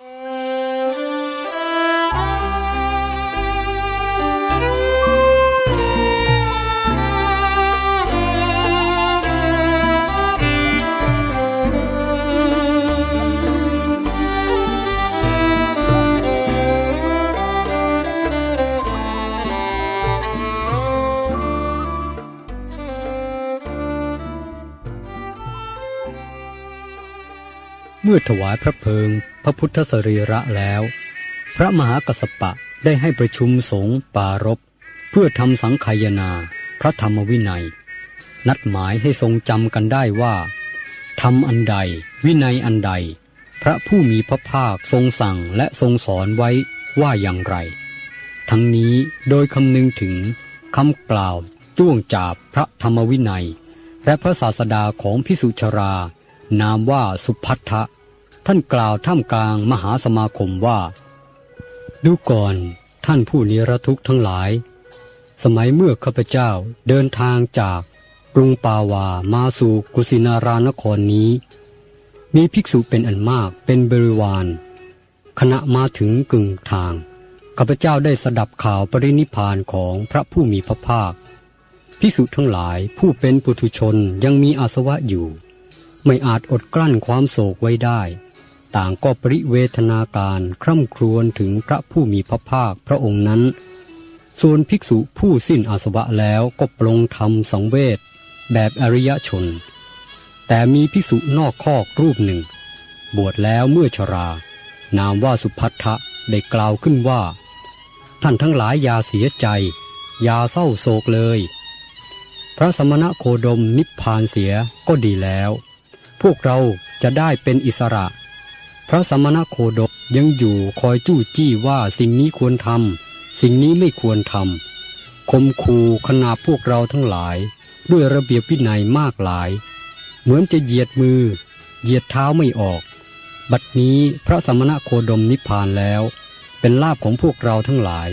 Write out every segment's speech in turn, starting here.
Uh... มื่อถวายพระเพลิง พระพุทธสรีระแล้ว พระมหากัสสปะได้ให้ประชุมสงฆ์ปารบเพื่อทำสังขยนา พระธรรมวินัย นัดหมายให้ทรงจำกันได้ว่าทำอันใด วินัยอันใด พระผู้มีพระภาคทรงสั่งและทรงสอนไว้ว่าอย่างไร ทั้งนี้โดยคำนึงถึงคำกล่าวจ้วงจาบพระธรรมวินัย และพระศาสดาของพิสุชรา นามว่าสุพัทธะ ท่านกล่าวท่ามกลางมหาสมาคมว่า ดูก่อนท่านผู้นิรทุกข์ทั้งหลาย สมัยเมื่อข้าพเจ้าเดินทางจากกรุงปาวามาสู่กุสินารานครนี้ มีภิกษุเป็นอันมากเป็นบริวาร ขณะมาถึงกึ่งทางข้าพเจ้าได้สดับข่าวปรินิพพานของพระผู้มีพระภาคภิกษุทั้งหลายผู้เป็นปุถุชนยังมีอาสวะอยู่ ไม่อาจอดกลั้นความโศกไว้ได้ ต่างก็ปริเวทนาการคร่ำครวญถึงพระผู้มีพระภาคพระองค์นั้น ส่วนภิกษุผู้สิ้นอาสวะแล้วก็ปรงธรรมสังเวชแบบอริยชน แต่มีภิกษุนอกคอกรูปหนึ่ง บวชแล้วเมื่อชรา นามว่าสุพัทธะได้กล่าวขึ้นว่า ท่านทั้งหลายอย่าเสียใจ อย่าเศร้าโศกเลย พระสมณะโคดมนิพพานเสียก็ดีแล้ว พวกเราจะได้เป็นอิสระ พระสมณโคดมยังอยู่คอยจู้จี้ว่าสิ่งนี้ควรทำสิ่งนี้ไม่ควรทำคมคูขนาพวกเราทั้งหลาย ด้วยระเบียบวินัยมากหลาย เหมือนจะเหยียดมือ เหยียดเท้าไม่ออก บัดนี้พระสมณโคดมนิพพานแล้ว เป็นลาภของพวกเราทั้งหลาย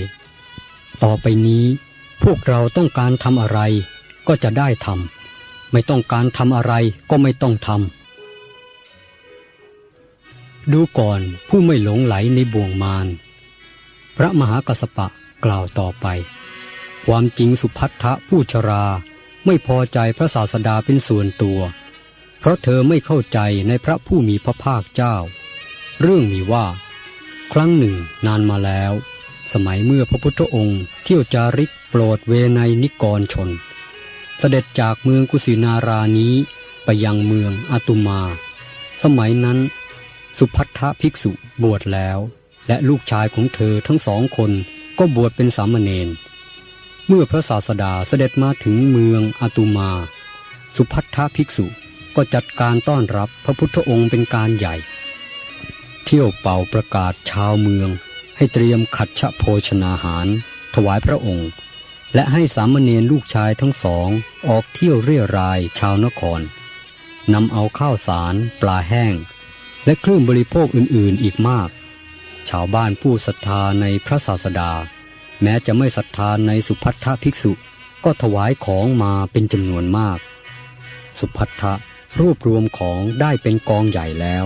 ต่อไปนี้พวกเราต้องการทำอะไร ก็จะได้ทำไม่ต้องการทำอะไรก็ไม่ต้องทำ ดูก่อนผู้ไม่หลงไหลในบ่วงมารพระมหากัสสปะกล่าวต่อไป ความจริงสุพัทธะผู้ชราไม่พอใจพระศาสดาเป็นส่วนตัว เพราะเธอไม่เข้าใจในพระผู้มีพระภาคเจ้า เรื่องมีว่า ครั้งหนึ่งนานมาแล้ว สมัยเมื่อพระพุทธองค์เที่ยวจาริกโปรดเวไนนิกรชน เสด็จจากเมืองกุสินารานี้ไปยังเมืองอาตุมา สมัยนั้น สุพัทธภิกษุบวชแล้ว และลูกชายของเธอทั้งสองคนก็บวชเป็นสามเณรเมื่อพระศาสดาเสด็จมาถึงเมืองอาตุมา สุพัทธภิกษุก็จัดการต้อนรับพระพุทธองค์เป็นการใหญ่ เที่ยวเป่าประกาศชาวเมือง ให้เตรียมขัดชะโภชนาหาร ถวายพระองค์ และให้สามเณรลูกชายทั้งสอง ออกเที่ยวเรี่ยรายชาวนครนำเอาข้าวสาร ปลาแห้ง และเครื่องบริโภคอื่นๆอีกมาก ชาวบ้านผู้ศรัทธาในพระศาสดา แม้จะไม่ศรัทธาในสุพัทธภิกษุก็ถวายของมาเป็นจำนวนมาก สุพัทธะรวบรวมของได้เป็นกองใหญ่แล้ว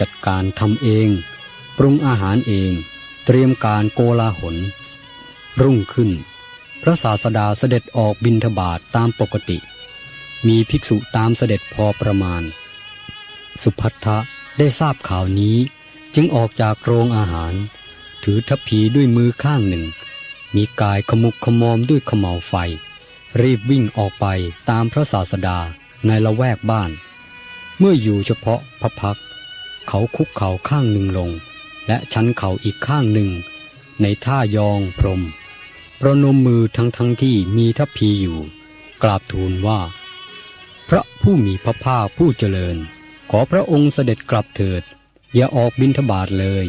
จัดการทำเอง ปรุงอาหารเอง เตรียมการโกลาหล รุ่งขึ้น พระศาสดาเสด็จออกบินทบาทตามปกติ มีภิกษุตามเสด็จพอประมาณ สุพัทธะ ได้ทราบข่าวนี้จึงออกจากโรงอาหาร ถือทัพีด้วยมือข้างหนึ่ง มีกายขมุกขมอมด้วยขมเหลาไฟ รีบวิ่งออกไปตามพระศาสดาในละแวกบ้าน เมื่ออยู่เฉพาะพระพักตร์เขาคุกเข่าข้างหนึ่งลง และชันเข่าอีกข้างหนึ่ง ในท่ายองพรม ประนมมือทั้งทั้งที่มีทัพีอยู่ กราบทูลว่า พระผู้มีพระภาคผู้เจริญ ขอพระองค์เสด็จกลับเถิด อย่าออกบิณฑบาตเลย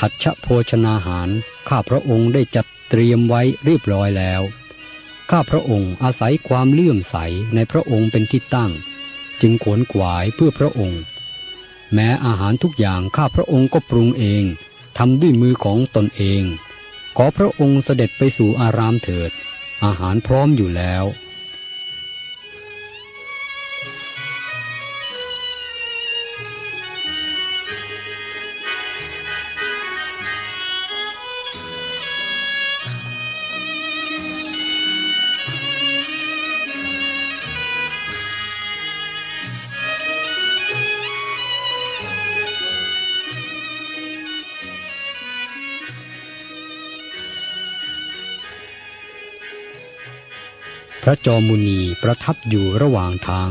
ขัดชะโภชนาหาร ข้าพระองค์ได้จัดเตรียมไว้เรียบร้อยแล้ว ข้าพระองค์อาศัยความเลื่อมใสในพระองค์เป็นที่ตั้ง จึงขวนขวายเพื่อพระองค์ แม้อาหารทุกอย่างข้าพระองค์ก็ปรุงเองทำด้วยมือของตนเอง ขอพระองค์เสด็จไปสู่อารามเถิด อาหารพร้อมอยู่แล้ว พระจอมุนีประทับอยู่ระหว่างทาง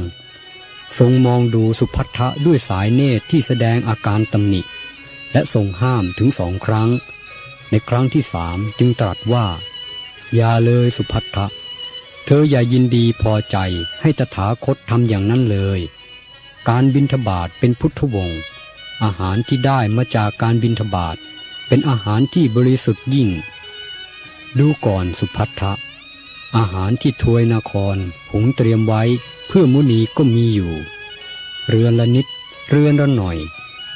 ทรงมองดูสุพัทธะด้วยสายเนตรที่แสดงอาการตำหนิ และทรงห้ามถึงสองครั้ง ในครั้งที่สามจึงตรัสว่า อย่าเลยสุพัทธะ เธออย่ายินดีพอใจให้ตถาคตทำอย่างนั้นเลย การบินทบาทเป็นพุทธวงศ์อาหารที่ได้มาจากการบินทบาทเป็นอาหารที่บริสุทธิ์ยิ่ง ดูก่อนสุพัทธะ อาหารที่ทวยนครหุงเตรียมไว้เพื่อมุนีก็มีอยู่ เรือนละนิด เรือนละหน่อย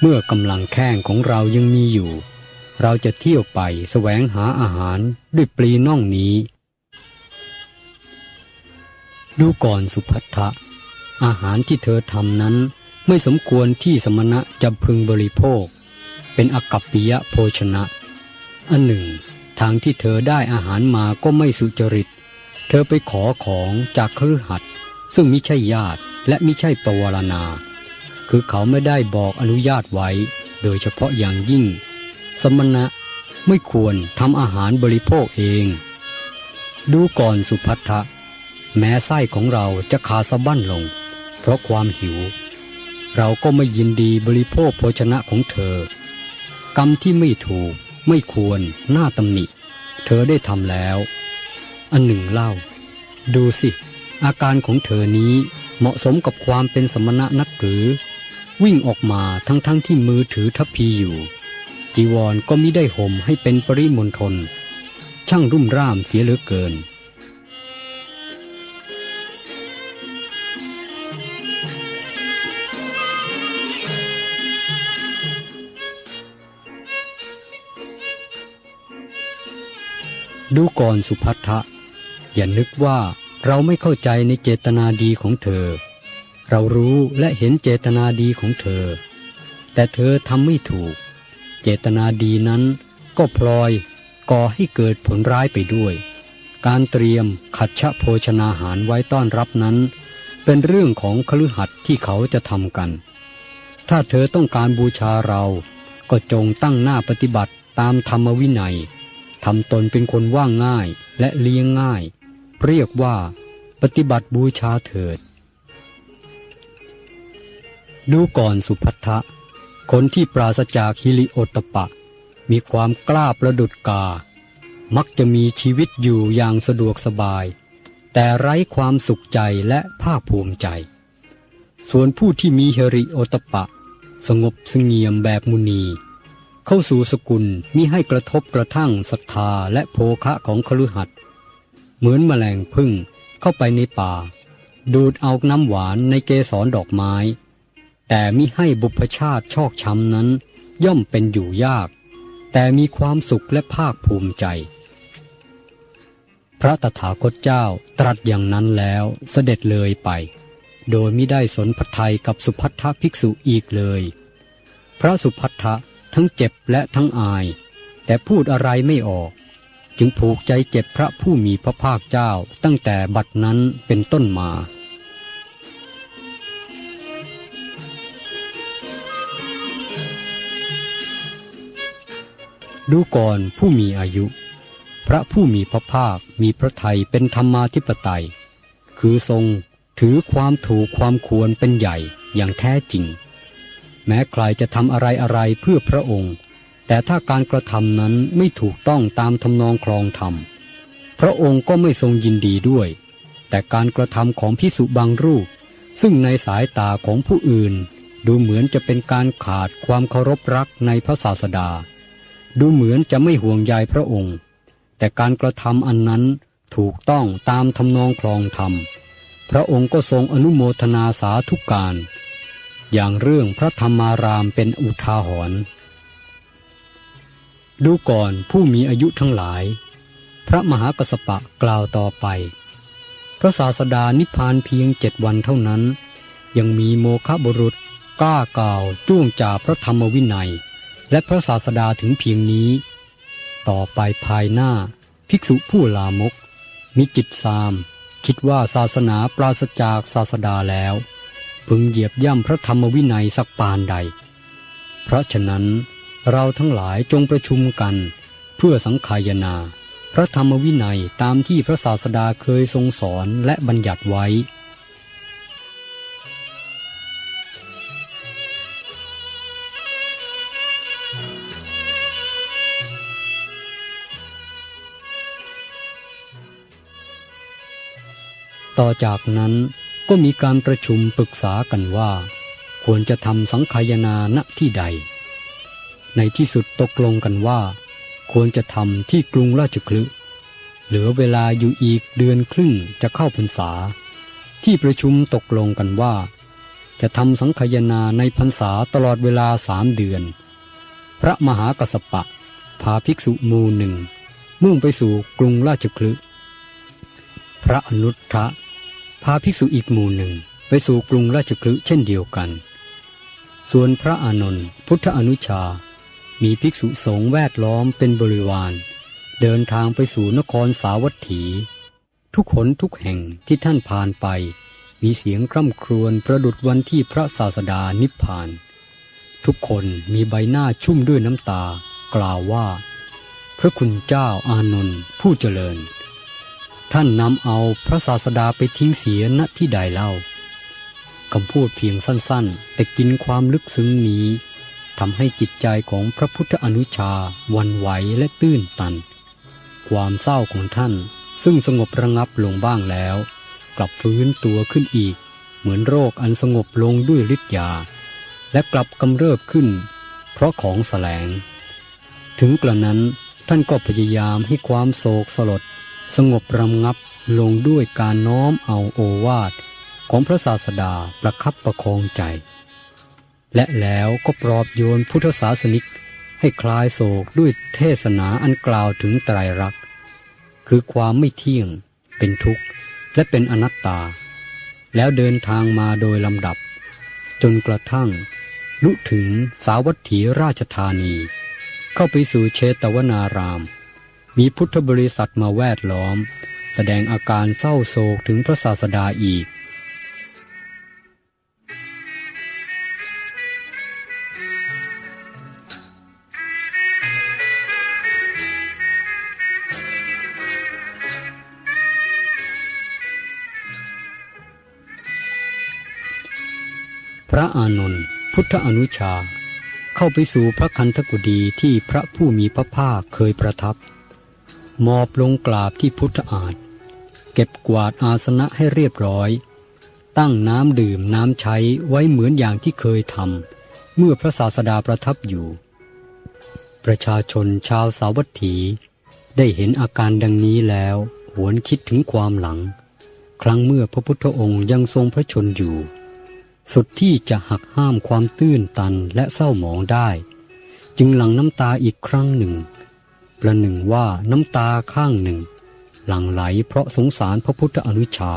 เมื่อกำลังแข้งของเรายังมีอยู่ เราจะเที่ยวไปแสวงหาอาหารด้วยปลีน่องนี้ ดูก่อนสุพัทธะอาหารที่เธอทำนั้น ไม่สมควรที่สมณะจะพึงบริโภค เป็นอกัปปิยะโภชนะ อันหนึ่ง ทางที่เธอได้อาหารมาก็ไม่สุจริต เธอไปขอของจากครือหัดซึ่งมิใช่ญาติและมิใช่ปวารณา คือเขาไม่ได้บอกอนุญาตไว้ โดยเฉพาะอย่างยิ่ง สมณะไม่ควรทำอาหารบริโภคเอง ดูก่อนสุพัทธะแม้ไส้ของเราจะขาสะบั้นลง เพราะความหิว เราก็ไม่ยินดีบริโภคโภชนะของเธอ กรรมที่ไม่ถูกไม่ควรหน้าตำหนิ เธอได้ทำแล้ว อันหนึ่งเล่า ดูสิ อาการของเธอนี้เหมาะสมกับความเป็นสมณะนักหรือ วิ่งออกมาทั้งๆทที่มือถือทัพพีอยู่ จีวรก็มิได้ห่มให้เป็นปริมณฑลช่างรุ่มร่ามเสียเหลือเกินดูก่อนสุพัทธะ อย่านึกว่าเราไม่เข้าใจในเจตนาดีของเธอ เรารู้และเห็นเจตนาดีของเธอ แต่เธอทำไม่ถูก เจตนาดีนั้นก็พลอยก่อให้เกิดผลร้ายไปด้วย การเตรียมขัดชะโภชนาหารไว้ต้อนรับนั้น เป็นเรื่องของคฤหัสถ์ที่เขาจะทำกัน ถ้าเธอต้องการบูชาเราก็จงตั้งหน้าปฏิบัติตามธรรมวินัยทำตนเป็นคนว่างง่ายและเลี้ยงง่าย เรียกว่า ปฏิบัติบูชาเถิด ดูก่อนสุพัทธะ คนที่ปราศจากฮิริโอตปะ มีความกล้าประดุดกา มักจะมีชีวิตอยู่อย่างสะดวกสบาย แต่ไร้ความสุขใจและภาคภูมิใจ ส่วนผู้ที่มีฮิริโอตปะ สงบสงเงียมแบบมุนีเข้าสู่สกุลมิให้กระทบกระทั่งศรัทธาและโภคะของคฤหัสถ์ เหมือนแมลงพึ่งเข้าไปในป่า ดูดเอาน้ำหวานในเกสรดอกไม้ แต่มิให้บุพชาติชอกช้ำนั้น ย่อมเป็นอยู่ยาก แต่มีความสุขและภาคภูมิใจ พระตถาคตเจ้าตรัสอย่างนั้นแล้วเสด็จเลยไป โดยมิได้สนพระทัยกับสุพัทธภิกษุอีกเลย พระสุพัทธะทั้งเจ็บและทั้งอาย แต่พูดอะไรไม่ออก จึงผูกใจเจ็บพระผู้มีพระภาคเจ้าตั้งแต่บัดนั้นเป็นต้นมาดูก่อนผู้มีอายุ พระผู้มีพระภาคมีพระทัยเป็นธรรมาธิปไตย คือทรงถือความถูกความควรเป็นใหญ่อย่างแท้จริง แม้ใครจะทำอะไรอะไรเพื่อพระองค์ แต่ถ้าการกระทำนั้นไม่ถูกต้องตามทำนองครองธรรม พระองค์ก็ไม่ทรงยินดีด้วย แต่การกระทำของพิสุบางรูป ซึ่งในสายตาของผู้อื่น ดูเหมือนจะเป็นการขาดความเคารพรักในพระศาสดา ดูเหมือนจะไม่ห่วงใยพระองค์ แต่การกระทำอันนั้นถูกต้องตามทำนองครองธรรม พระองค์ก็ทรงอนุโมทนาสาธุการ อย่างเรื่องพระธรรมารามเป็นอุทาหรณ์ ดูก่อนผู้มีอายุทั้งหลาย พระมหากสปะกล่าวต่อไป พระศาสดานิพพานเพียงเจ็ดวันเท่านั้น ยังมีโมฆะบุรุษกล้ากล่าวจ้วงจ่าพระธรรมวินัย และพระศาสดาถึงเพียงนี้ ต่อไปภายหน้า ภิกษุผู้ลามก มีจิตซาม คิดว่าศาสนาปราศจากศาสดาแล้ว พึงเหยียบย่ำพระธรรมวินัยสักปานใด เพราะฉะนั้น เราทั้งหลายจงประชุมกัน เพื่อสังขายนา พระธรรมวินัยตามที่พระศาสดาเคยทรงสอนและบัญญัติไว้ต่อจากนั้นก็มีการประชุมปรึกษากันว่า ควรจะทำสังขายนาณที่ใด ในที่สุดตกลงกันว่า ควรจะทำที่กรุงราชคลึเหลือเวลาอยู่อีกเดือนครึ่งจะเข้าพรรษา ที่ประชุมตกลงกันว่า จะทำสังขยนาในพรรษาตลอดเวลาสามเดือน พระมหากัสสปะ พาภิกษุหมูหนึ่ง มุ่งไปสู่กรุงราชคลึพระอนุทธะพาภิกษุอีกหมู่หนึ่งไปสู่กรุงราชคลึเช่นเดียวกัน ส่วนพระอานนท์พุทธอนุชา มีภิกษุสงฆ์แวดล้อมเป็นบริวาร เดินทางไปสู่นครสาวัตถี ทุกหนทุกแห่งที่ท่านผ่านไป มีเสียงคร่ำครวญประดุดวันที่พระศาสดานิพพาน ทุกคนมีใบหน้าชุ่มด้วยน้ำตา กล่าวว่า พระคุณเจ้าอานนท์ผู้เจริญ ท่านนำเอาพระศาสดาไปทิ้งเสียณที่ใดเล่าคำพูดเพียงสั้นๆ แต่กินความลึกซึ้งนี้ ทำให้จิตใจของพระพุทธอนุชาวันไหวและตื้นตัน ความเศร้าของท่านซึ่งสงบระงับลงบ้างแล้ว กลับฟื้นตัวขึ้นอีก เหมือนโรคอันสงบลงด้วยฤทธิ์ยา และกลับกำเริบขึ้น เพราะของแสลง ถึงกระนั้นท่านก็พยายามให้ความโศกสลด สงบระงับลงด้วยการน้อมเอาโอวาทของพระศาสดาประคับประคองใจ และแล้วก็ปลอบโยนพุทธศาสนิก ให้คลายโศกด้วยเทศนาอันกล่าวถึงไตรลักษณ์คือความไม่เที่ยง เป็นทุกข์ และเป็นอนัตตา แล้วเดินทางมาโดยลำดับ จนกระทั่ง ลุถึงสาวัตถีราชธานี เข้าไปสู่เชตวนาราม มีพุทธบริษัทมาแวดล้อม แสดงอาการเศร้าโศกถึงพระศาสดาอีก ระอานนท์พุทธอนุชา เข้าไปสู่พระคันธกุฎีที่พระผู้มีพระภาคเคยประทับ มอบลงกราบที่พุทธอาฏเก็บกวาดอาสนะให้เรียบร้อย ตั้งน้ำดื่มน้ำใช้ไว้เหมือนอย่างที่เคยทำเมื่อพระศาสดาประทับอยู่ ประชาชนชาวสาวัตถี ได้เห็นอาการดังนี้แล้ว หวนคิดถึงความหลัง ครั้งเมื่อพระพุทธองค์ยังทรงพระชนอยู่ สุดที่จะหักห้ามความตื้นตันและเศร้าหมองได้ จึงหลั่งน้ำตาอีกครั้งหนึ่ง ประหนึ่งว่าน้ำตาข้างหนึ่ง หลั่งไหลเพราะสงสารพระพุทธอนุชา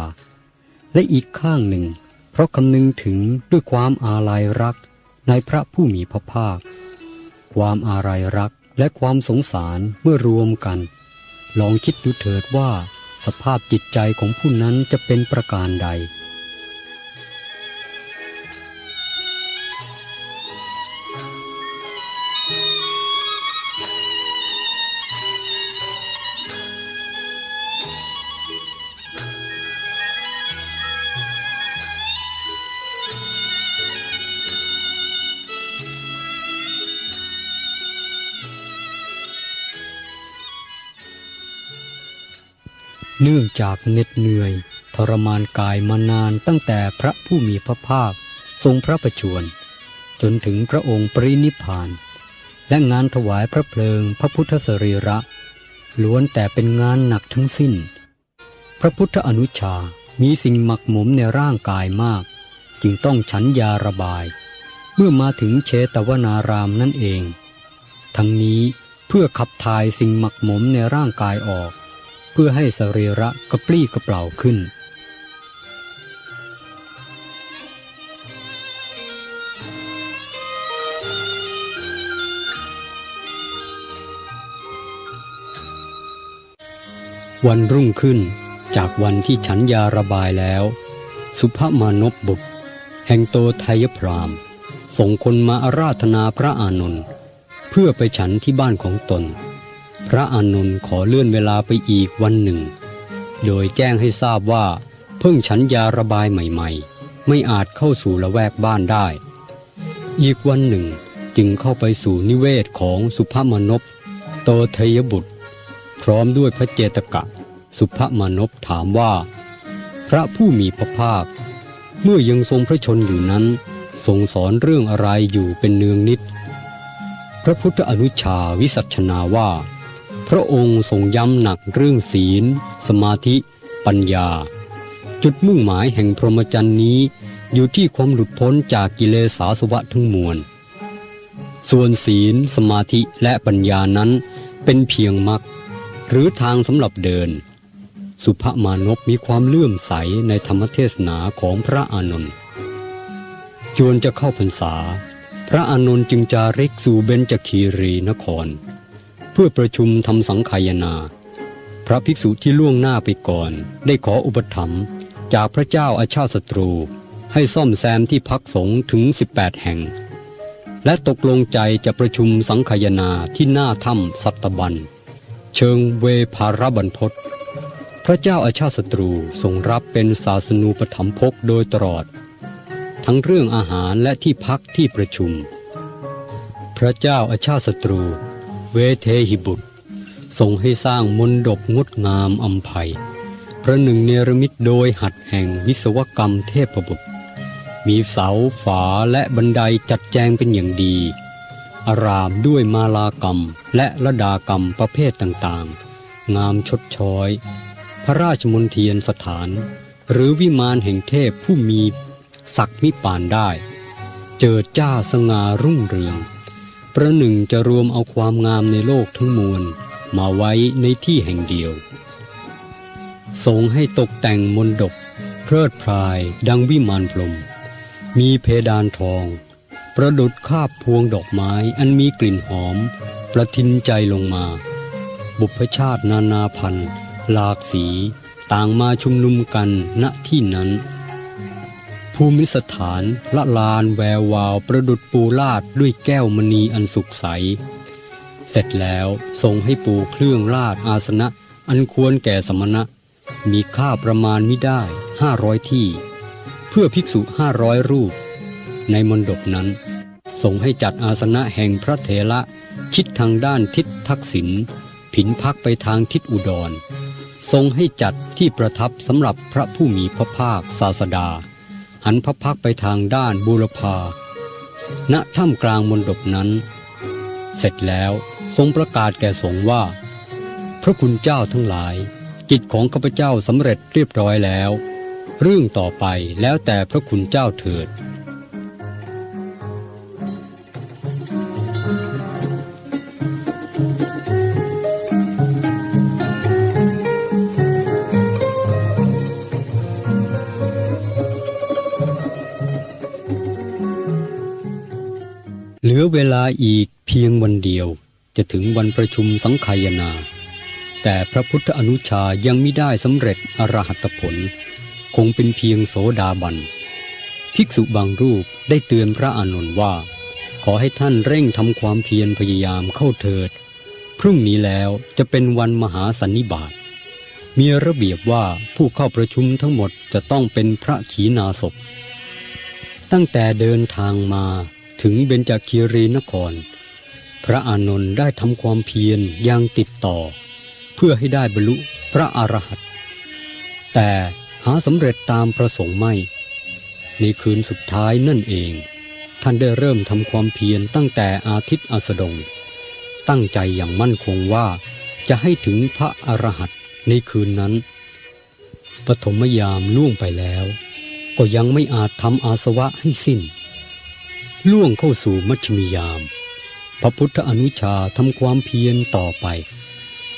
และอีกข้างหนึ่ง เพราะคำนึงถึงด้วยความอาลัยรักในพระผู้มีพระภาค ความอาลัยรักและความสงสารเมื่อรวมกัน ลองคิดดูเถิดว่าสภาพจิตใจของผู้นั้นจะเป็นประการใด เนื่องจากเหน็ดเหนื่อย ทรมานกายมานานตั้งแต่พระผู้มีพระภาคทรงพระประชวรจนถึงพระองค์ปรินิพาน และงานถวายพระเพลิงพระพุทธสรีระ ล้วนแต่เป็นงานหนักทั้งสิ้น พระพุทธอนุชา มีสิ่งหมักหมมในร่างกายมาก จึงต้องฉันยาระบาย เมื่อมาถึงเชตวนารามนั่นเอง ทั้งนี้เพื่อขับถ่ายสิ่งหมักหมมในร่างกายออก เพื่อให้สรีระกระปรี้กระเปล่าขึ้น วันรุ่งขึ้นจากวันที่ฉันยาระบายแล้ว สุภมานพบุตร แห่งโตไทยพรามส่งคนมาอาราธนาพระอานนท์เพื่อไปฉันที่บ้านของตน พระอานนท์ขอเลื่อนเวลาไปอีกวันหนึ่ง โดยแจ้งให้ทราบว่า เพิ่งฉันยาระบายใหม่ๆ ไม่อาจเข้าสู่ละแวกบ้านได้ อีกวันหนึ่งจึงเข้าไปสู่นิเวศของสุภมนพโตเทยบุตร พร้อมด้วยพระเจตกะ สุภมนพถามว่า พระผู้มีพระภาค เมื่อยังทรงพระชนอยู่นั้น ทรงสอนเรื่องอะไรอยู่เป็นเนืองนิด พระพุทธอนุชาวิสัชนาว่า พระองค์ทรงย้ำหนักเรื่องศีล สมาธิ ปัญญา จุดมุ่งหมายแห่งพรหมจรรย์นี้ อยู่ที่ความหลุดพ้นจากกิเลสาสวะทั้งมวล ส่วนศีล สมาธิและปัญญานั้นเป็นเพียงมรรคหรือทางสำหรับเดิน สุภมานพมีความเลื่อมใสในธรรมเทศนาของพระอานนท์จวนจะเข้าพรรษา พระอานนท์จึงจาริกสู่เบญจคีรีนคร พื่อประชุมทำสังขายนา พระภิกษุที่ล่วงหน้าไปก่อน ได้ขออุปถัมภ์จากพระเจ้าอาชาติศัตรู ให้ซ่อมแซมที่พักสงฆ์ถึง 18 แห่ง และตกลงใจจะประชุมสังขายนาที่หน้าถ้ำสัตบัน เชิงเวภารบันพศพระเจ้าอาชาติศัตรูทรงรับเป็นศาสนูปถัมภกโดยตลอด ทั้งเรื่องอาหารและที่พักที่ประชุม พระเจ้าอาชาติศัตรู เวเทหิบุตรทรงให้สร้างมนดบงดงามอัมภัยพระหนึ่งเนรมิตโดยหัดแห่งวิศวกรรมเทพบุตร มีเสาฝาและบันไดจัดแจงเป็นอย่างดี อารามด้วยมาลากรรมและระดากรรมประเภทต่างๆ งามชดช้อย พระราชมนเทียนสถาน หรือวิมานแห่งเทพผู้มีศักดิ์มิปานได้ เจิดจ้าสง่ารุ่งเรือง ประหนึ่งจะรวมเอาความงามในโลกทั้งมวล มาไว้ในที่แห่งเดียว ทรงให้ตกแต่งมนดบเพลิดพรายดังวิมานพรม มีเพดานทอง ประดุดคาบพวงดอกไม้อันมีกลิ่นหอม ประทินใจลงมา บุพชาตินานาพันธ์หลากสีต่างมาชุมนุมกันณที่นั้น ภูมิสถานละลานแวววาวประดุดปูลาดด้วยแก้วมณีอันสุขใส เสร็จแล้วทรงให้ปูเครื่องลาดอาสนะ อันควรแก่สมณะ มีค่าประมาณมิได้ห้าร้อยที่ เพื่อภิกษุห้าร้อยรูป ในมณฑปนั้นทรงให้จัดอาสนะแห่งพระเถระชิดทางด้านทิศทักษิณผินพักไปทางทิศอุดร ทรงให้จัดที่ประทับสำหรับพระผู้มีพระภาคศาสดา หันพระพักไปทางด้านบูรพาณถ้ำกลางมนดบนั้น เสร็จแล้วทรงประกาศแก่สงฆ์ว่า พระคุณเจ้าทั้งหลาย กิจของข้าพเจ้าสำเร็จเรียบร้อยแล้ว เรื่องต่อไปแล้วแต่พระคุณเจ้าเถิด เดียวจะถึงวันประชุมสังขายนา แต่พระพุทธอนุชายังไม่ได้สำเร็จอรหัตผล คงเป็นเพียงโสดาบัน ภิกษุบางรูปได้เตือนพระอานนท์ว่า ขอให้ท่านเร่งทำความเพียรพยายามเข้าเถิด พรุ่งนี้แล้วจะเป็นวันมหาสันนิบาตมีระเบียบว่าผู้เข้าประชุมทั้งหมดจะต้องเป็นพระขีณาสพตั้งแต่เดินทางมาถึงเบญจคีรีนคร พระอานนท์ได้ทำความเพียรอย่างติดต่อ เพื่อให้ได้บรรลุพระอรหันต์แต่หาสำเร็จตามประสงค์ไม่ ในคืนสุดท้ายนั่นเอง ท่านได้เริ่มทำความเพียรตั้งแต่อาทิตย์อสดง ตั้งใจอย่างมั่นคงว่าจะให้ถึงพระอรหันต์ในคืนนั้น ปฐมยามล่วงไปแล้ว ก็ยังไม่อาจทำอาสวะให้สิ้น ล่วงเข้าสู่มัชฌิมยาม พระพุทธอนุชาทำความเพียรต่อไป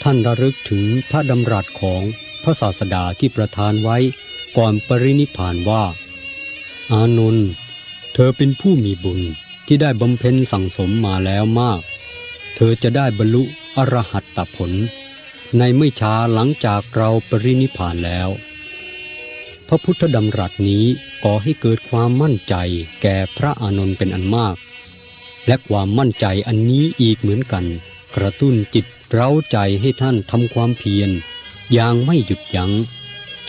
ท่านระลึกถึงพระดำรัสของพระศาสดาที่ประทานไว้ก่อนปรินิพานว่า อานนท์เธอเป็นผู้มีบุญที่ได้บำเพ็ญสั่งสมมาแล้วมาก เธอจะได้บรรลุอรหัตตผล ในไม่ช้าหลังจากเราปรินิพพานแล้ว พระพุทธดำรัสนี้ก่อให้เกิดความมั่นใจแก่พระอานนท์เป็นอันมาก และความมั่นใจอันนี้อีกเหมือนกัน กระตุ้นจิตเร้าใจให้ท่านทำความเพียรอย่างไม่หยุดยัง้ง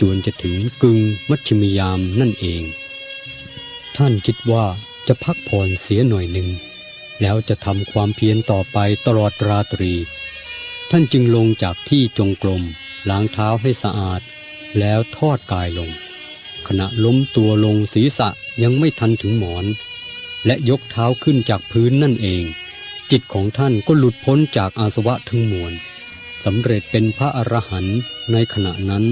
จนจะถึงกึงมัชชิมยามนั่นเอง ท่านคิดว่าจะพักผ่อนเสียหน่อยหนึ่ง แล้วจะทำความเพียรต่อไปตลอดราตรี ท่านจึงลงจากที่จงกรมล้างเท้าให้สะอาด แล้วทอดกายลง ขณะล้มตัวลงศีรษะยังไม่ทันถึงหมอน และยกเท้าขึ้นจากพื้นนั่นเอง จิตของท่านก็หลุดพ้นจากอาสวะทั้งมวลสำเร็จเป็นพระอรหันต์ในขณะนั้น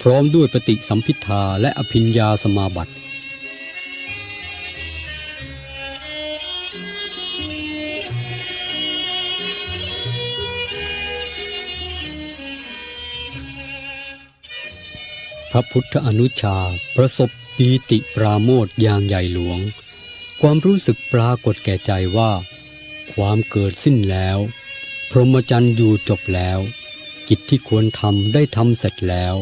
พร้อมด้วยปฏิสัมพิทาและอภิญญาสมาบัติพระพุทธอนุชาประสบปีติปราโมทอย่างใหญ่หลวง ความรู้สึกปรากฏแก่ใจว่า ความเกิดสิ้นแล้ว พรหมจรรย์อยู่จบแล้ว กิจที่ควรทำได้ทำเสร็จแล้ว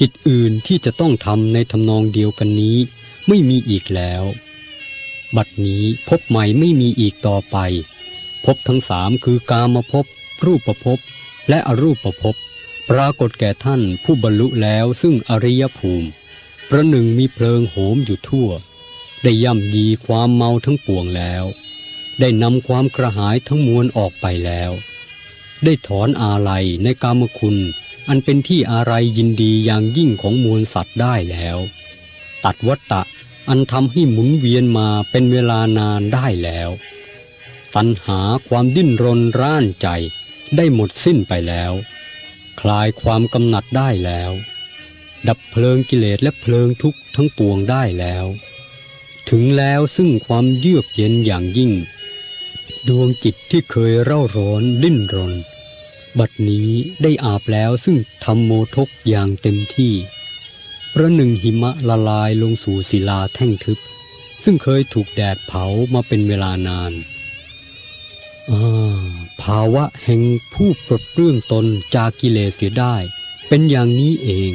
กิจอื่นที่จะต้องทำในทำนองเดียวกันนี้ ไม่มีอีกแล้ว บัดนี้พบใหม่ไม่มีอีกต่อไป พบทั้งสามคือกามภพรูปภพและอรูปภพปรากฏแก่ท่านผู้บรรลุแล้วซึ่งอริยภูมิ ประหนึ่งมีเพลิงโหมอยู่ทั่ว ได้ย่ำยีความเมาทั้งปวงแล้ว ได้นำความกระหายทั้งมวลออกไปแล้ว ได้ถอนอาลัยในกามคุณ อันเป็นที่อาลัยยินดีอย่างยิ่งของมวลสัตว์ได้แล้ว ตัดวัตตะอันทำให้หมุนเวียนมาเป็นเวลานานได้แล้ว ตัณหาความดิ้นรนร่านใจได้หมดสิ้นไปแล้ว คลายความกำหนัดได้แล้ว ดับเพลิงกิเลสและเพลิงทุกข์ทั้งปวงได้แล้ว ถึงแล้วซึ่งความเยือกเย็นอย่างยิ่ง ดวงจิตที่เคยเร่าร้อนดิ้นรน บัดนี้ได้อาบแล้วซึ่งธรรมโมทกอย่างเต็มที่ประหนึ่งหิมะละลายลงสู่ศิลาแท่งทึบ ซึ่งเคยถูกแดดเผามาเป็นเวลานานภาวะแห่งผู้ปลดเปลื้องตนจากกิเลสเสียได้ เป็นอย่างนี้เอง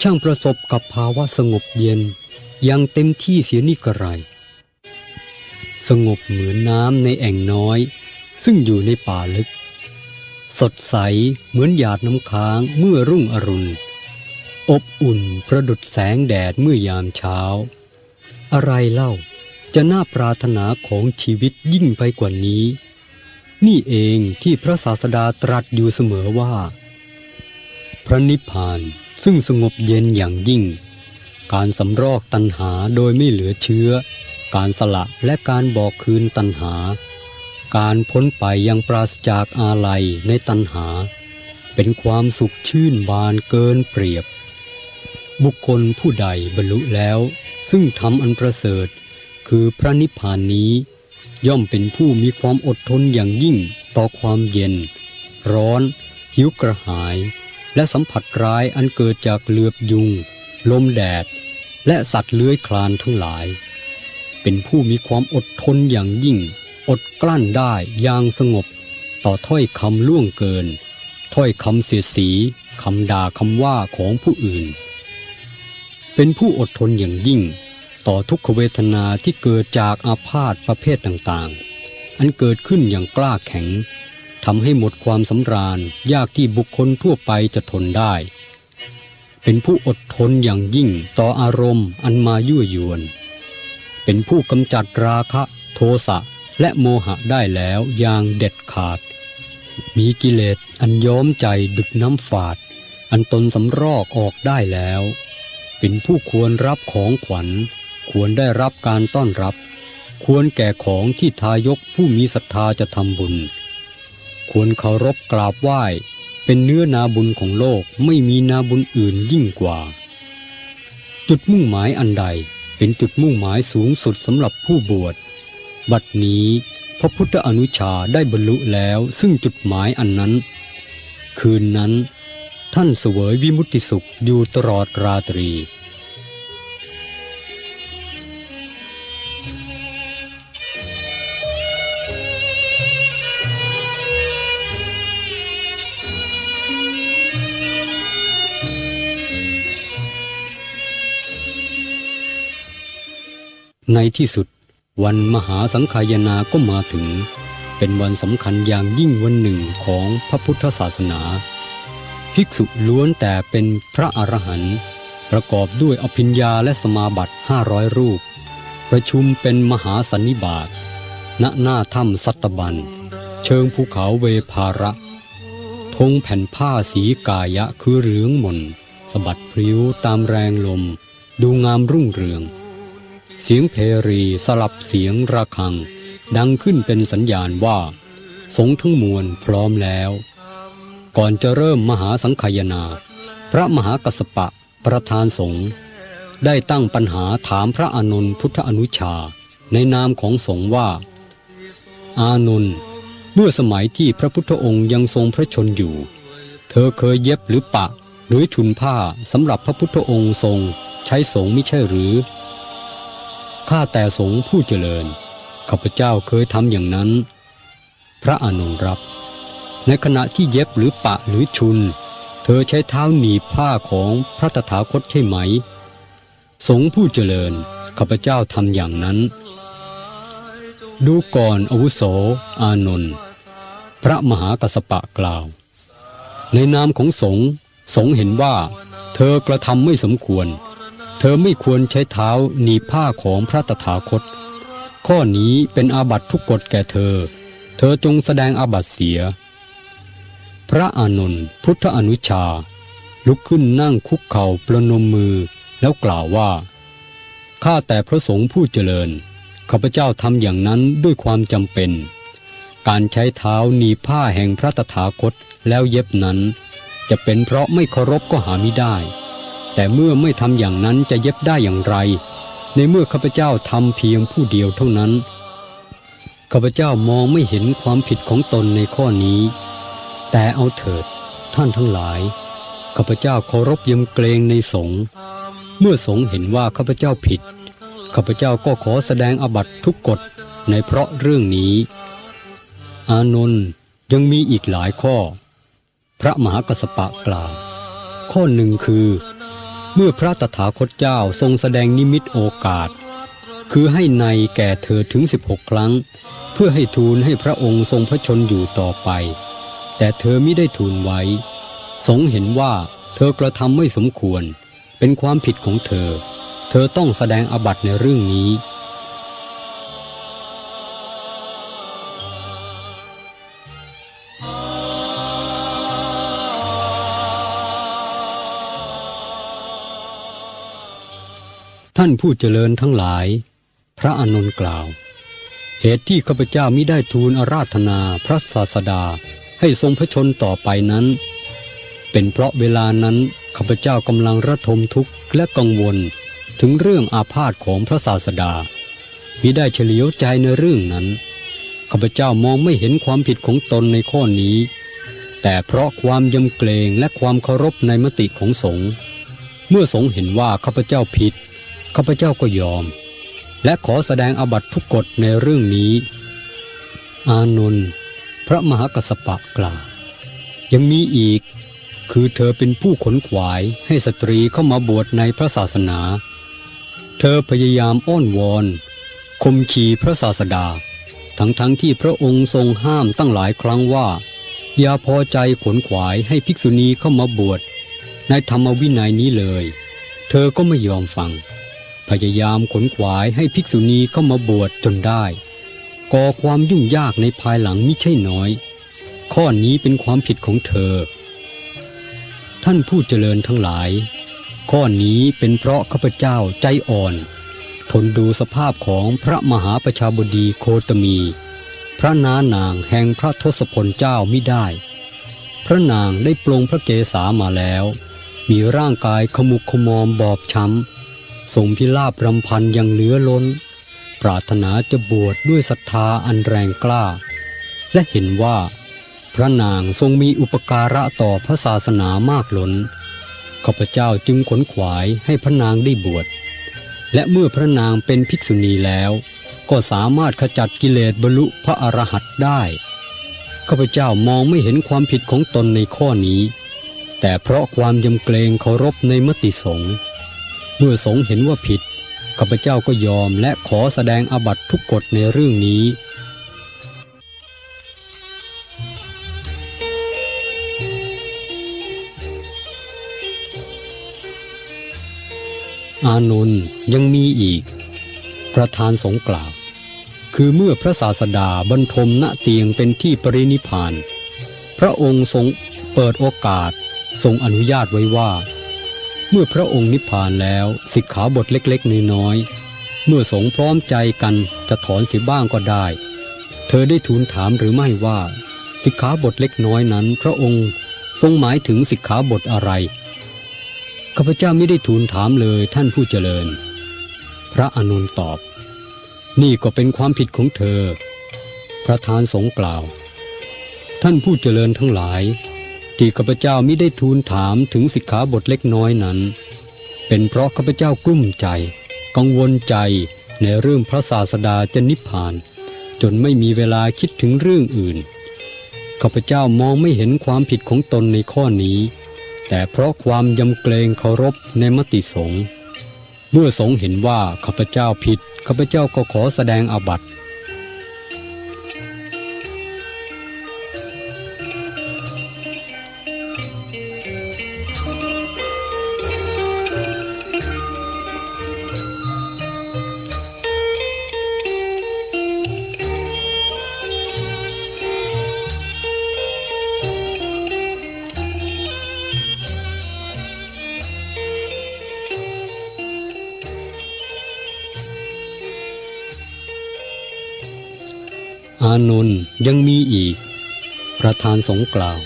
ช่างประสบกับภาวะสงบเย็น ย่างเต็มที่เสียนี่กระไร สงบเหมือนน้ำในแอ่งน้อย ซึ่งอยู่ในป่าลึก สดใสเหมือนหยาดน้ำค้างเมื่อรุ่งอรุณ อบอุ่นประดุดแสงแดดเมื่อยามเช้า อะไรเล่าจะน่าปรารถนาของชีวิตยิ่งไปกว่านี้ นี่เองที่พระศาสดาตรัสอยู่เสมอว่า พระนิพพานซึ่งสงบเย็นอย่างยิ่ง การสำรอกตัณหาโดยไม่เหลือเชื้อ การสละและการบอกคืนตัณหา การพ้นไปยังปราศจากอาลัยในตัณหา เป็นความสุขชื่นบานเกินเปรียบ บุคคลผู้ใดบรรลุแล้ว ซึ่งทำอันประเสริฐ คือพระนิพพานนี้ ย่อมเป็นผู้มีความอดทนอย่างยิ่งต่อความเย็น ร้อน หิวกระหาย และสัมผัสร้ายอันเกิดจากเหลือบยุง ลมแดด และสัตว์เลื้อยคลานทั้งหลาย เป็นผู้มีความอดทนอย่างยิ่ง อดกลั้นได้อย่างสงบ ต่อถ้อยคำล่วงเกิน ถ้อยคำเสียสีคำด่าคำว่าของผู้อื่น เป็นผู้อดทนอย่างยิ่ง ต่อทุกขเวทนาที่เกิดจากอาพาธประเภทต่างๆ อันเกิดขึ้นอย่างกล้าแข็งทำให้หมดความสำราญยากที่บุคคลทั่วไปจะทนได้ เป็นผู้อดทนอย่างยิ่งต่ออารมณ์อันมายั่วยวน เป็นผู้กำจัดราคะโทสะและโมหะได้แล้วอย่างเด็ดขาด มีกิเลสอันย้อมใจดุดน้ำฝาด อันตนสำรอกออกได้แล้ว เป็นผู้ควรรับของขวัญ ควรได้รับการต้อนรับ ควรแก่ของที่ทายกผู้มีศรัทธาจะทำบุญ ควรเคารพกราบไหว้ เป็นเนื้อนาบุญของโลกไม่มีนาบุญอื่นยิ่งกว่า จุดมุ่งหมายอันใดเป็นจุดมุ่งหมายสูงสุดสำหรับผู้บวช บัดนี้พระพุทธอนุชาได้บรรลุแล้วซึ่งจุดหมายอันนั้น คืนนั้น ท่านเสวยวิมุตติสุขอยู่ตลอดราตรี ในที่สุดวันมหาสังขายนาก็มาถึง เป็นวันสำคัญอย่างยิ่งวันหนึ่งของพระพุทธศาสนา ภิกษุล้วนแต่เป็นพระอรหันต์ประกอบด้วยอภิญญาและสมาบัติห้าร้อยรูป ประชุมเป็นมหาสันนิบาตณหน้าถ้ำสัตบัน เชิงภูเขาเวภาระธงแผ่นผ้าสีกายะคือเหลืองหม่นสะบัดพริ้วตามแรงลม ดูงามรุ่งเรือง เสียงเพรีสลับเสียงระฆัง ดังขึ้นเป็นสัญญาณว่า สงทั้งมวลพร้อมแล้ว ก่อนจะเริ่มมหาสังขยนา พระมหากัสปะประธานสงฆ์ได้ตั้งปัญหาถามพระอานนท์พุทธอนุชา ในนามของสงฆ์ว่า อานนท์เมื่อสมัยที่พระพุทธองค์ยังทรงพระชนอยู่ เธอเคยเย็บหรือปะ หรือชุนผ้าสำหรับพระพุทธองค์ทรงใช้สงฆ์ไม่ใช่หรือ ข้าแต่สงฆ์ผู้เจริญ ข้าพเจ้าเคยทำอย่างนั้น พระอนนรับ ในขณะที่เย็บหรือปะหรือชุน เธอใช้เท้าหนีผ้าของพระตถาคตใช่ไหม สงฆ์ผู้เจริญ ข้าพเจ้าทำอย่างนั้น ดูก่อนอาวุโส อานนท์พระมหากัสสปะกล่าว ในนามของสงฆ์สงฆ์เห็นว่า เธอกระทำไม่สมควร เธอไม่ควรใช้เท้าหนีผ้าของพระตถาคต ข้อนี้เป็นอาบัตทุกกฎแก่เธอ เธอจงแสดงอาบัตเสีย พระอานนท์พุทธอนุชา ลุกขึ้นนั่งคุกเข่าประนมมือแล้วกล่าวว่า ข้าแต่พระสงฆ์ผู้เจริญ ข้าพเจ้าทำอย่างนั้นด้วยความจำเป็น การใช้เท้าหนีผ้าแห่งพระตถาคตแล้วเย็บนั้น จะเป็นเพราะไม่เคารพก็หาไม่ได้ แต่เมื่อไม่ทำอย่างนั้นจะเย็บได้อย่างไร ในเมื่อข้าพเจ้าทำเพียงผู้เดียวเท่านั้นข้าพเจ้ามองไม่เห็นความผิดของตนในข้อนี้ แต่เอาเถิดท่านทั้งหลายข้าพเจ้าเคารพยำเกรงในสงฆ์เมื่อสงฆ์เห็นว่าข้าพเจ้าผิดข้าพเจ้าก็ขอแสดงอบัตทุกกฎในเพราะเรื่องนี้ อานนท์ยังมีอีกหลายข้อ พระมหากัสสปะกล่าว ข้อหนึ่งคือ เมื่อพระตถาคตเจ้าทรงแสดงนิมิตโอกาส คือให้ในแก่เธอถึง 16 ครั้ง เพื่อให้ทูลให้พระองค์ทรงพระชนอยู่ต่อไป แต่เธอไม่ได้ทูลไว้ สงเห็นว่าเธอกระทำไม่สมควร เป็นความผิดของเธอ เธอต้องแสดงอบัติในเรื่องนี้ ท่านผู้เจริญทั้งหลาย พระอานนท์กล่าว เหตุที่ข้าพเจ้ามิได้ทูลอาราธนาพระศาสดาให้ทรงพระชนต่อไปนั้น เป็นเพราะเวลานั้นข้าพเจ้ากำลังระทมทุกข์และกังวลถึงเรื่องอาพาธของพระศาสดามิได้เฉลียวใจในเรื่องนั้นข้าพเจ้ามองไม่เห็นความผิดของตนในข้อนี้ แต่เพราะความยำเกรงและความเคารพในมติของสงฆ์เมื่อสงฆ์เห็นว่าข้าพเจ้าผิด ข้าพเจ้าก็ยอม และขอแสดงอบัตทุกกฎในเรื่องนี้ อานนท์พระมหากัสสปะกล่าวยังมีอีก คือเธอเป็นผู้ขนขวายให้สตรีเข้ามาบวชในพระศาสนา เธอพยายามอ้อนวอนคมขีพระศาสดา ทั้งๆทที่พระองค์ทรงห้ามตั้งหลายครั้งว่า อย่าพอใจขนขวายให้ภิกษุณีเข้ามาบวชในธรรมวินัยนี้เลย เธอก็ไม่ยอมฟัง พยายามขนขวายให้ภิกษุณีเข้ามาบวชจนได้ก่อความยุ่งยากในภายหลังมิใช่น้อย ข้อนี้เป็นความผิดของเธอ ท่านผู้เจริญทั้งหลาย ข้อนี้เป็นเพราะข้าพเจ้าใจอ่อน ทนดูสภาพของพระมหาประชาบดีโคตมี พระนานางแห่งพระทศพลเจ้ามิได้ พระนางได้ปลงพระเกศามาแล้ว มีร่างกายขมุกขมอมบอบช้ำ ทรงพิลาบรำพันยังเหลือล้น ปรารถนาจะบวชดด้วยศรัทธาอันแรงกล้า และเห็นว่า พระนางทรงมีอุปการะต่อพระศาสนามากล้นข้าพเจ้าจึงขนขวายให้พระนางได้บวชและเมื่อพระนางเป็นภิกษุณีแล้ว ก็สามารถขจัดกิเลสบรรลุพระอรหันต์ได้ข้าพเจ้ามองไม่เห็นความผิดของตนในข้อนี้ แต่เพราะความยำเกรงเคารพในมติสงฆ์ เมื่อสงเห็นว่าผิดข้าพเจ้าก็ยอมและขอแสดงอบัตทุกกฎในเรื่องนี้ อานนท์ยังมีอีก ประธานสงกล่าว คือเมื่อพระศาสดาบรรทมณเตียงเป็นที่ปรินิพาน พระองค์ทรงเปิดโอกาสทรงอนุญาตไว้ว่า เมื่อพระองค์นิพพานแล้วสิกขาบทเล็กๆน้อยๆเมื่อสงพร้อมใจกันจะถอนสียบ้างก็ได้ เธอได้ทูลถามหรือไม่ว่าสิกขาบทเล็กน้อยนั้น พระองค์ทรงหมายถึงสิกขาบทอะไรข้าพเจ้าไม่ได้ทูลถามเลยท่านผู้เจริญ พระอนุนตอบ นี่ก็เป็นความผิดของเธอประธานสงกล่าว ท่านผู้เจริญทั้งหลาย ที่ข้าพเจ้าไม่ได้ทูลถามถึงสิกขาบทเล็กน้อยนั้น เป็นเพราะข้าพเจ้ากลุ้มใจ กังวลใจในเรื่องพระศาสดาจะนิพพาน จนไม่มีเวลาคิดถึงเรื่องอื่นข้าพเจ้ามองไม่เห็นความผิดของตนในข้อนี้ แต่เพราะความยำเกรงเคารพในมติสงฆ์เมื่อสงฆ์เห็นว่าข้าพเจ้าผิดข้าพเจ้าก็ขอแสดงอาบัติานนท์ยังมีอีก ประธานสงกล่าว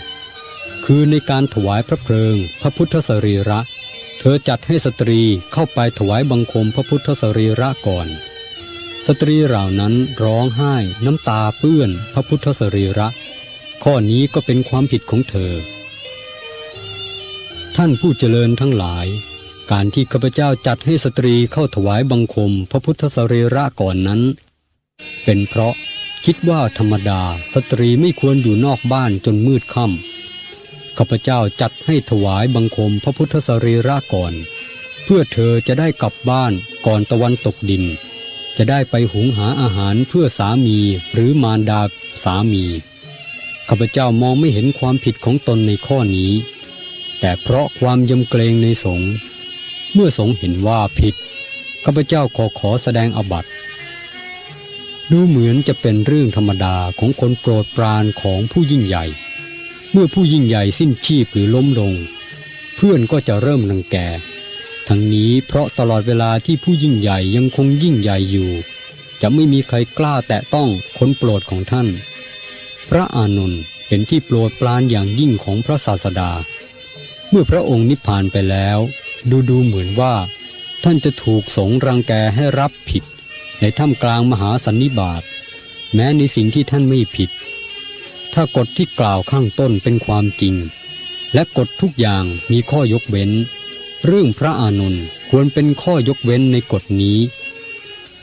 คือในการถวายพระเพลิง พระพุทธสรีระ เธอจัดให้สตรีเข้าไปถวายบังคมพระพุทธสรีระก่อน สตรีเหล่านั้นร้องไห้น้ำตาเปื้อนพระพุทธสรีระ ข้อนี้ก็เป็นความผิดของเธอ ท่านผู้เจริญทั้งหลายการที่ข้าพเจ้าจัดให้สตรีเข้าถวายบังคมพระพุทธสรีระก่อนนั้น เป็นเพราะ คิดว่าธรรมดาสตรีไม่ควรอยู่นอกบ้านจนมืดค่ำข้าพเจ้าจัดให้ถวายบังคมพระพุทธสรีระก่อน เพื่อเธอจะได้กลับบ้านก่อนตะวันตกดิน จะได้ไปหุงหาอาหารเพื่อสามีหรือมารดาสามีข้าพเจ้ามองไม่เห็นความผิดของตนในข้อนี้ แต่เพราะความยำเกรงในสงฆ์เมื่อสงฆ์เห็นว่าผิดข้าพเจ้าขอขอแสดงอบัติ ดูเหมือนจะเป็นเรื่องธรรมดาของคนโปรดปรานของผู้ยิ่งใหญ่ เมื่อผู้ยิ่งใหญ่สิ้นชีพหรือล้มลง เพื่อนก็จะเริ่มรังแก ทั้งนี้เพราะตลอดเวลาที่ผู้ยิ่งใหญ่ยังคงยิ่งใหญ่อยู่ จะไม่มีใครกล้าแตะต้องคนโปรดของท่าน พระอานนท์เป็นที่โปรดปรานอย่างยิ่งของพระศาสดา เมื่อพระองค์นิพพานไปแล้ว ดูดูเหมือนว่า ท่านจะถูกสงรังแกให้รับผิด ในท่ามกลางมหาสันนิบาตแม้ในสิ่งที่ท่านไม่ผิด ถ้ากฎที่กล่าวข้างต้นเป็นความจริง และกฎทุกอย่างมีข้อยกเว้น เรื่องพระอานนท์ควรเป็นข้อยกเว้นในกฎนี้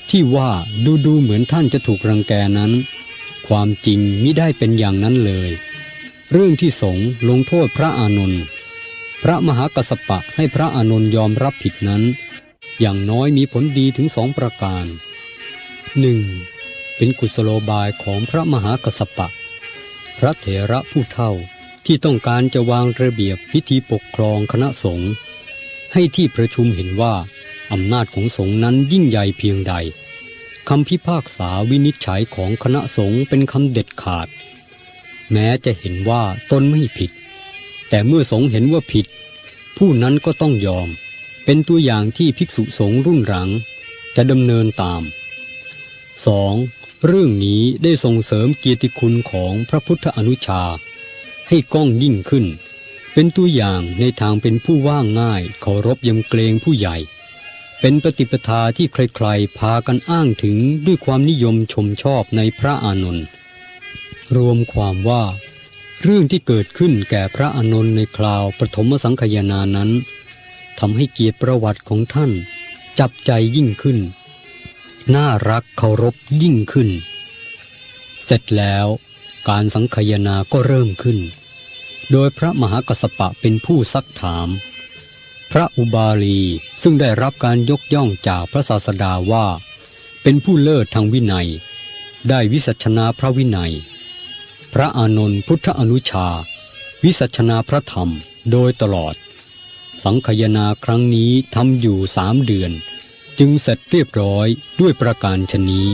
ที่ว่าดูดูเหมือนท่านจะถูกรังแกนั้น ความจริงมิได้เป็นอย่างนั้นเลย เรื่องที่สงลงโทษพระอานนท์พระมหากัสปะให้พระอานนท์ยอมรับผิดนั้น อย่างน้อยมีผลดีถึงสองประการ หนึ่งเป็นกุศโลบายของพระมหากัสสปะ พระเถระผู้เฒ่าที่ต้องการจะวางระเบียบพิธีปกครองคณะสงฆ์ให้ที่ประชุมเห็นว่า อำนาจของสงฆ์นั้นยิ่งใหญ่เพียงใดคำพิพากษาวินิจฉัยของคณะสงฆ์เป็นคำเด็ดขาด แม้จะเห็นว่าตนไม่ผิด แต่เมื่อสงฆ์เห็นว่าผิด ผู้นั้นก็ต้องยอม เป็นตัวอย่างที่ภิกษุสงฆ์รุ่นหลัง จะดำเนินตาม 2. เรื่องนี้ได้ส่งเสริมเกียรติคุณของพระพุทธอนุชา ให้ก้องยิ่งขึ้น เป็นตัวอย่างในทางเป็นผู้ว่างง่ายเคารพยำเกรงผู้ใหญ่ เป็นปฏิปทาที่ใครๆ พากันอ้างถึงด้วยความนิยมชมชอบในพระอานนท์รวมความว่า เรื่องที่เกิดขึ้นแก่พระอานนท์ในคราวปฐมสังคายนานั้นทำให้เกียรติประวัติของท่าน จับใจยิ่งขึ้น น่ารักเคารพยิ่งขึ้น เสร็จแล้วการสังคายนาก็เริ่มขึ้น โดยพระมหากสปะเป็นผู้ซักถาม พระอุบาลีซึ่งได้รับการยกย่องจากพระศาสดาว่า เป็นผู้เลิศทางวินัย ได้วิสัชนาพระวินัย พระอานนท์พุทธอนุชา วิสัชนาพระธรรมโดยตลอด สังคยนาครั้งนี้ทำอยู่สามเดือน จึงเสร็จเรียบร้อยด้วยประการชนนี้